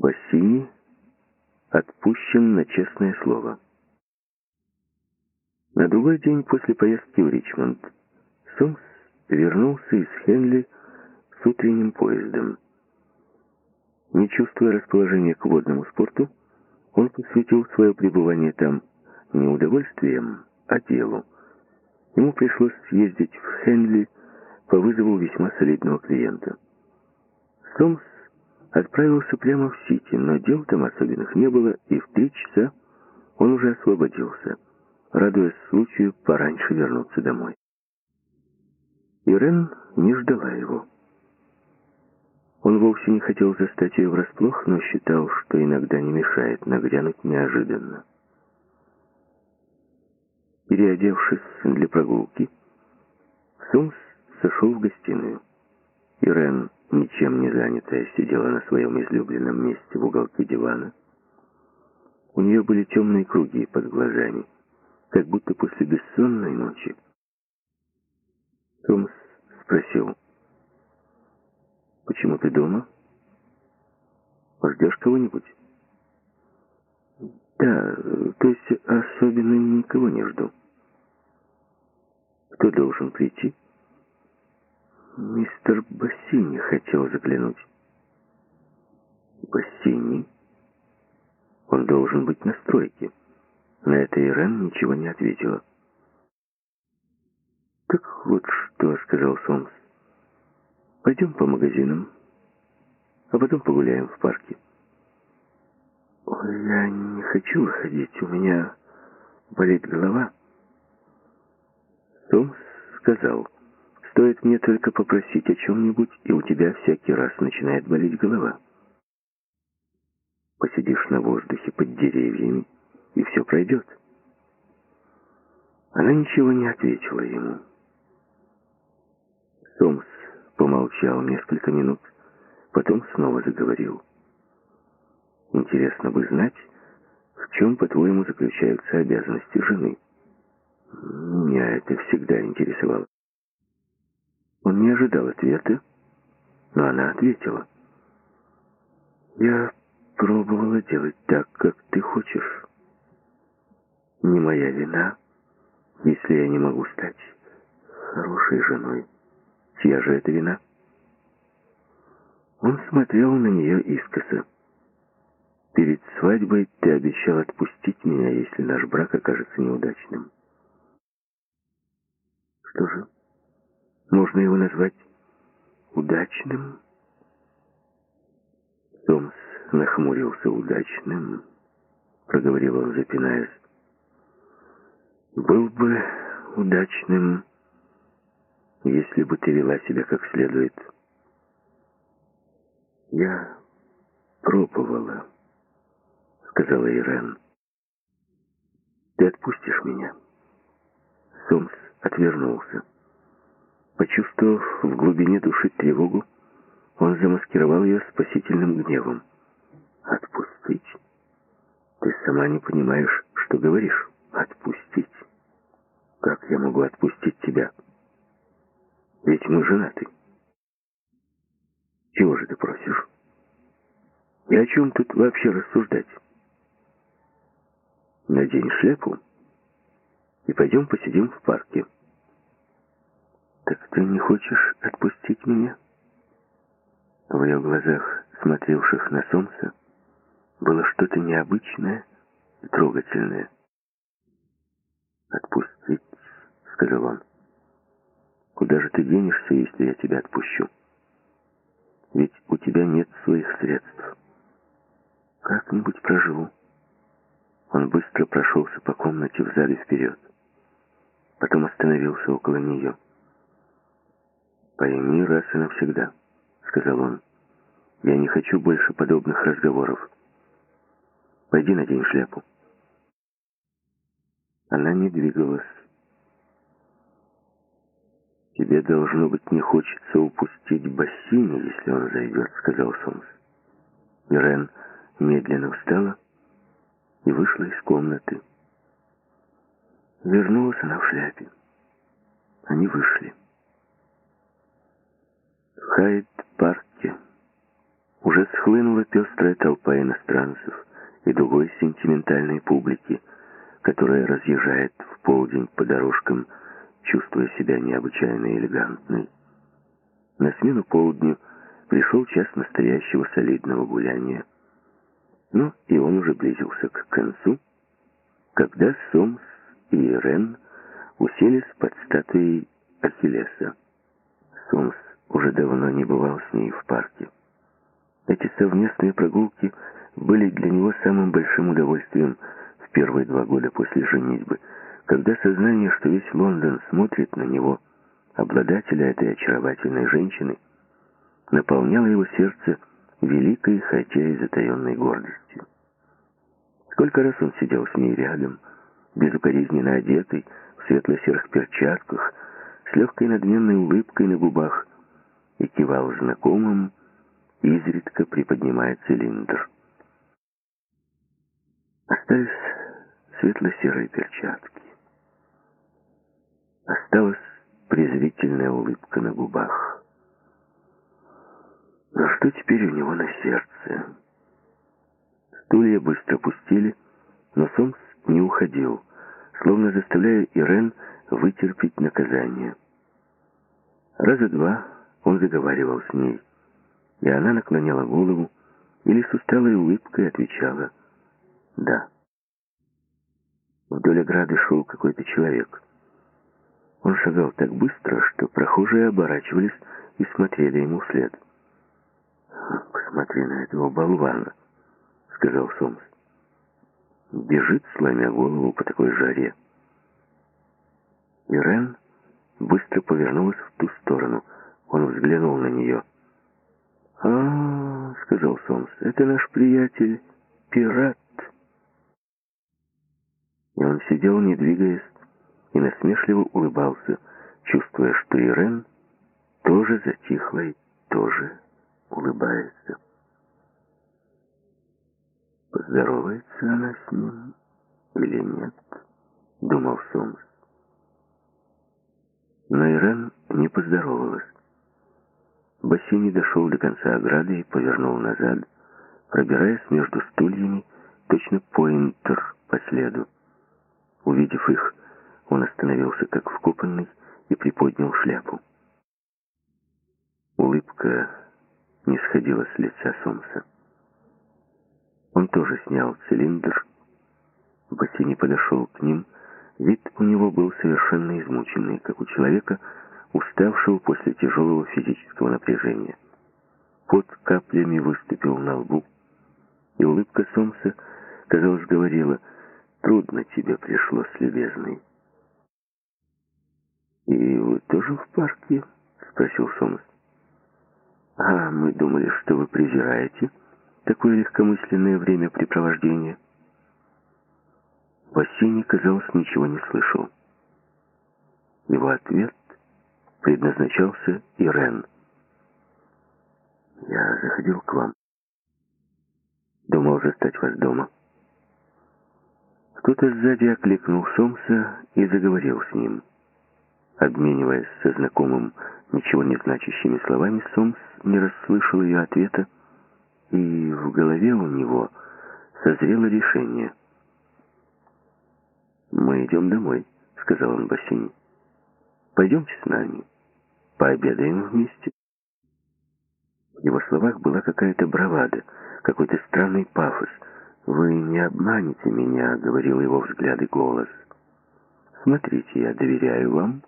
Бассини отпущен на честное слово. На другой день после поездки в Ричмонд Сомс вернулся из Хенли с утренним поездом. Не чувствуя расположения к водному спорту, он посвятил свое пребывание там не удовольствием, а делу. Ему пришлось съездить в Хенли по вызову весьма солидного клиента. Сомс отправился прямо в Сити, но дел там особенных не было, и в три часа он уже освободился, радуясь случаю пораньше вернуться домой. Ирен не ждала его. Он вовсе не хотел застать ее врасплох, но считал, что иногда не мешает нагрянуть неожиданно. Переодевшись для прогулки, Сомс сошел в гостиную. Ирен ничем не занятая, сидела на своем излюбленном месте в уголке дивана. У нее были темные круги под глазами, как будто после бессонной ночи. Томас спросил, «Почему ты дома? Ждешь кого-нибудь?» «Да, то есть особенно никого не жду. Кто должен прийти?» Мистер Бассини хотел заглянуть. Бассини? Он должен быть на стройке. На это Ирен ничего не ответила. «Так вот что», — сказал Сомс. «Пойдем по магазинам, а потом погуляем в парке». «Ой, я не хочу выходить, у меня болит голова». Сомс сказал, Стоит мне только попросить о чем-нибудь, и у тебя всякий раз начинает болеть голова. Посидишь на воздухе под деревьями, и все пройдет. Она ничего не ответила ему. Сомс помолчал несколько минут, потом снова заговорил. Интересно бы знать, в чем, по-твоему, заключаются обязанности жены. Меня это всегда интересовало. Он не ожидал ответа, но она ответила. «Я пробовала делать так, как ты хочешь. Не моя вина, если я не могу стать хорошей женой. Чья же это вина?» Он смотрел на нее искоса. «Перед свадьбой ты обещал отпустить меня, если наш брак окажется неудачным». «Что же?» Можно его назвать удачным? Томс нахмурился удачным, проговорил он, запинаясь. Был бы удачным, если бы ты вела себя как следует. Я пробовала, сказала Ирен. Ты отпустишь меня? Сомс отвернулся. Почувствовав в глубине души тревогу, он замаскировал ее спасительным гневом. «Отпустить? Ты сама не понимаешь, что говоришь. Отпустить? Как я могу отпустить тебя? Ведь мы женаты. Чего же ты просишь? И о чем тут вообще рассуждать? Надень шляпу и пойдем посидим в парке». «Так ты не хочешь отпустить меня?» В ее глазах, смотревших на солнце, было что-то необычное и трогательное. «Отпустить?» — сказал он. «Куда же ты денешься, если я тебя отпущу? Ведь у тебя нет своих средств. Как-нибудь проживу». Он быстро прошелся по комнате взад и вперед. Потом остановился около нее. «Пойми раз и навсегда», — сказал он. «Я не хочу больше подобных разговоров. Пойди надень шляпу». Она не двигалась. «Тебе, должно быть, не хочется упустить бассейн, если он зайдет», — сказал Сомс. Ирен медленно встала и вышла из комнаты. Вернулась она в шляпе. Они вышли. В Хайд-парке Уже схлынула пестрая толпа иностранцев и другой сентиментальной публики, которая разъезжает в полдень по дорожкам, чувствуя себя необычайно элегантной. На смену полдню пришел час настоящего солидного гуляния. Но и он уже близился к концу, когда Сомс и Ирен уселись под статуей Ахиллеса. Сомс уже давно не бывал с ней в парке. Эти совместные прогулки были для него самым большим удовольствием в первые два года после женитьбы, когда сознание, что весь Лондон смотрит на него, обладателя этой очаровательной женщины, наполняло его сердце великой, хотя и затаенной гордостью. Сколько раз он сидел с ней рядом, безукоризненно одетый, в светло-серых перчатках, с легкой надменной улыбкой на губах, и кивал знакомым, изредка приподнимая цилиндр. Остались светло-серые перчатки. Осталась презрительная улыбка на губах. Но что теперь у него на сердце? Стулья быстро пустили, но Сомс не уходил, словно заставляя Ирен вытерпеть наказание. Раза два он заговаривал с ней, и она наклоняла голову или с усталой улыбкой отвечала «да». Вдоль ограды шел какой-то человек. Он шагал так быстро, что прохожие оборачивались и смотрели ему вслед. «Посмотри на этого болвана», — сказал Сомс. «Бежит, сломя голову по такой жаре». Ирен быстро повернулась в ту сторону. Он взглянул на нее. «А, сказал Сомс, — это наш приятель, пират. И он сидел, не двигаясь, и насмешливо улыбался, чувствуя, что Ирен тоже затихла и тоже улыбается. Поздоровается она с ним или нет, думал Сомс. Но Ирен не поздоровалась. Бассини дошел до конца ограды и повернул назад, пробираясь между стульями, точно поинтер по следу. Увидев их, он остановился как вкопанный и приподнял шляпу. Улыбка не сходила с лица Сомса. Он тоже снял цилиндр. Бассини подошел к ним. Вид у него был совершенно измученный, как у человека, уставшего после тяжелого физического напряжения. Пот каплями выступил на лбу, и улыбка Сомса, казалось, говорила, «Трудно тебе пришлось, любезный». «И вы тоже в парке?» — спросил Сомас. «А, мы думали, что вы презираете такое легкомысленное времяпрепровождение». Василий, казалось, ничего не слышал. Его ответ предназначался Ирен. «Я заходил к вам. Думал застать вас дома». Кто-то сзади окликнул Сомса и заговорил с ним. Обмениваясь со знакомым ничего не значащими словами, Сомс не расслышал ее ответа, и в голове у него созрело решение. «Мы идем домой», — сказал он Бассини. «Пойдемте с нами, пообедаем вместе». В его словах была какая-то бравада, какой-то странный пафос. «Вы не обманете меня», — говорил его взгляд и голос. «Смотрите, я доверяю вам».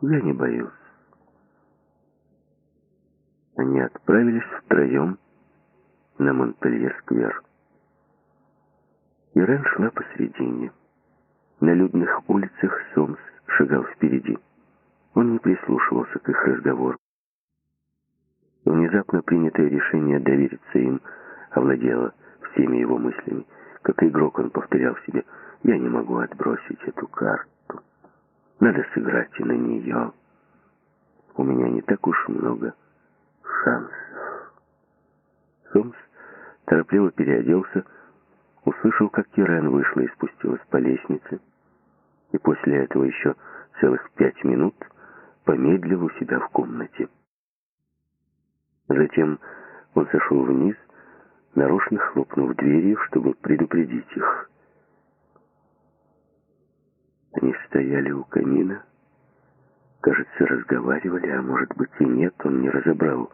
Я не боюсь. Они отправились втроем на Монпелье-сквер. Ирен шла посредине. На людных улицах Сомс шагал впереди. Он не прислушивался к их разговору. Внезапно принятое решение довериться им овладело всеми его мыслями. Как игрок он повторял себе, «Я не могу отбросить эту карту». Надо сыграть и на нее. У меня не так уж много шансов. Сомс торопливо переоделся, услышал, как Кирен вышла и спустилась по лестнице, и после этого еще целых пять минут помедлил у себя в комнате. Затем он сошел вниз, нарочно хлопнув дверью, чтобы предупредить их. Они стояли у камина, кажется, разговаривали, а может быть и нет, он не разобрал.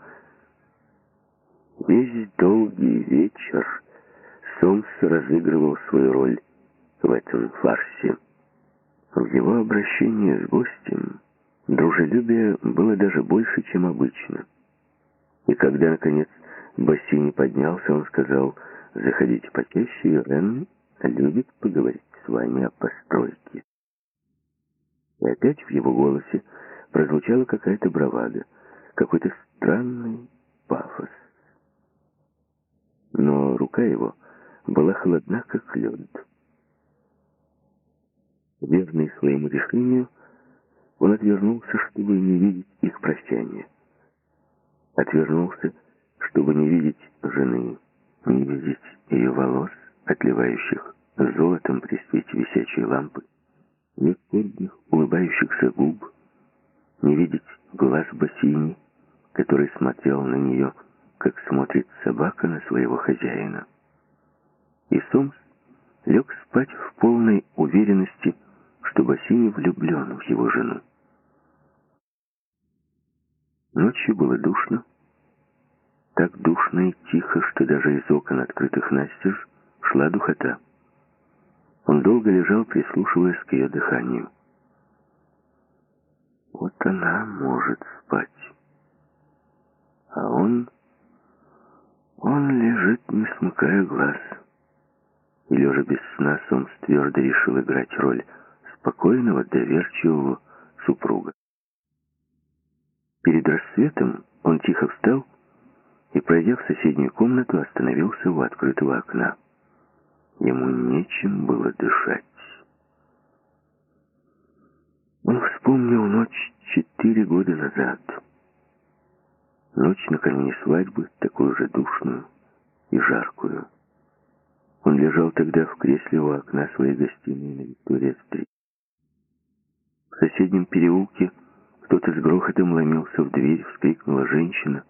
Весь долгий вечер Сомс разыгрывал свою роль в этом фарсе. В его обращении с гостем дружелюбие было даже больше, чем обычно. И когда, наконец, Бассини поднялся, он сказал, «Заходите почаще, Рен любит поговорить с вами о постройке». И опять в его голосе прозвучала какая-то бравада, какой-то странный пафос. Но рука его была холодна, как лед. Верный своему решению, он отвернулся, чтобы не видеть их прощания. Отвернулся, чтобы не видеть жены, не видеть ее волос, отливающих золотом при свете висячей лампы, скорбных, улыбающихся губ, не видеть глаз бассейни, который смотрел на нее, как смотрит собака на своего хозяина. И Сомс лег спать в полной уверенности, что Бассини влюблен в его жену. Ночью было душно, так душно и тихо, что даже из окон, открытых настежь, шла духота. Он долго лежал, прислушиваясь к ее дыханию. Вот она может спать. А он... Он лежит, не смыкая глаз. И лежа без сна, Сомс твердо решил играть роль спокойного, доверчивого супруга. Перед рассветом он тихо встал и, пройдя в соседнюю комнату, остановился у открытого окна. Ему нечем было дышать. Он вспомнил ночь четыре года назад. Ночь накануне свадьбы, такую же душную и жаркую. Он лежал тогда в кресле у окна своей гостиной на Виктория-стрит. В соседнем переулке кто-то с грохотом ломился в дверь, вскрикнула женщина.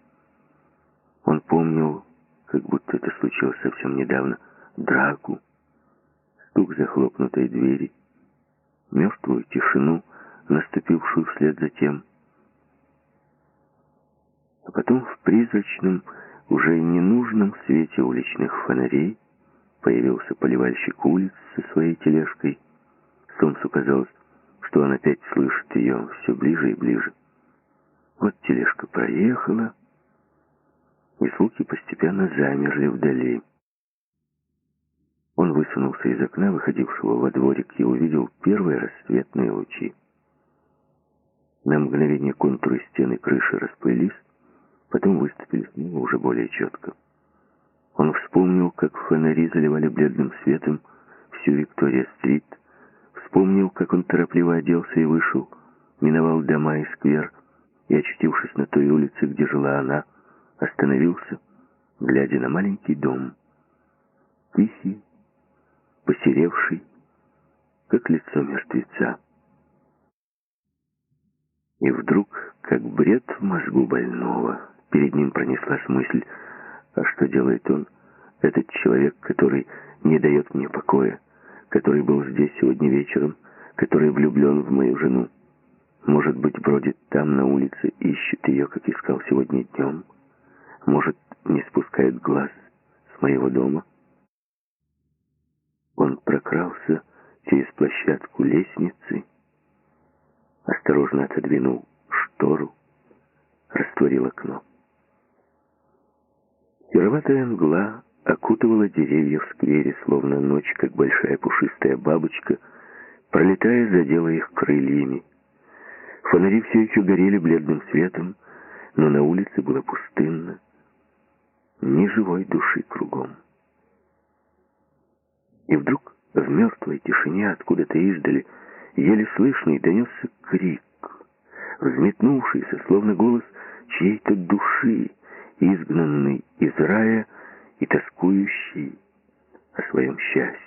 Он помнил, как будто это случилось совсем недавно, драку, стук захлопнутой двери, мертвую тишину, наступившую вслед за тем. А потом в призрачном, уже ненужном свете уличных фонарей появился поливальщик улиц со своей тележкой. Солнцу казалось, что он опять слышит ее все ближе и ближе. Вот тележка проехала, и звуки постепенно замерли вдали. Он высунулся из окна, выходившего во дворик, и увидел первые рассветные лучи. На мгновение контуры стены крыши расплылись, потом выступили снова уже более четко. Он вспомнил, как фонари заливали бледным светом всю Виктория-стрит, торопливо оделся и вышел, миновал дома и сквер, и, очутившись на той улице, где жила она, остановился, глядя на маленький дом. Тихий, посеревший, как лицо мертвеца. И вдруг, как бред в мозгу больного, перед ним пронеслась мысль, а что делает он, этот человек, который не дает мне покоя, который был здесь сегодня вечером, который влюблен в мою жену. Может быть, бродит там на улице, ищет ее, как искал сегодня днем. Может, не спускает глаз с моего дома. Он прокрался через площадку лестницы, осторожно отодвинул штору, растворил окно. Сероватая мгла окутывала деревья в сквере, словно ночь, как большая пушистая бабочка, пролетая, задела их крыльями. Фонари все еще горели бледным светом, но на улице было пустынно, ни живой души кругом. И вдруг в мертвой тишине откуда-то издали еле слышный донесся крик, взметнувшийся, словно голос чьей-то души, изгнанный из рая и тоскующий о своем счастье.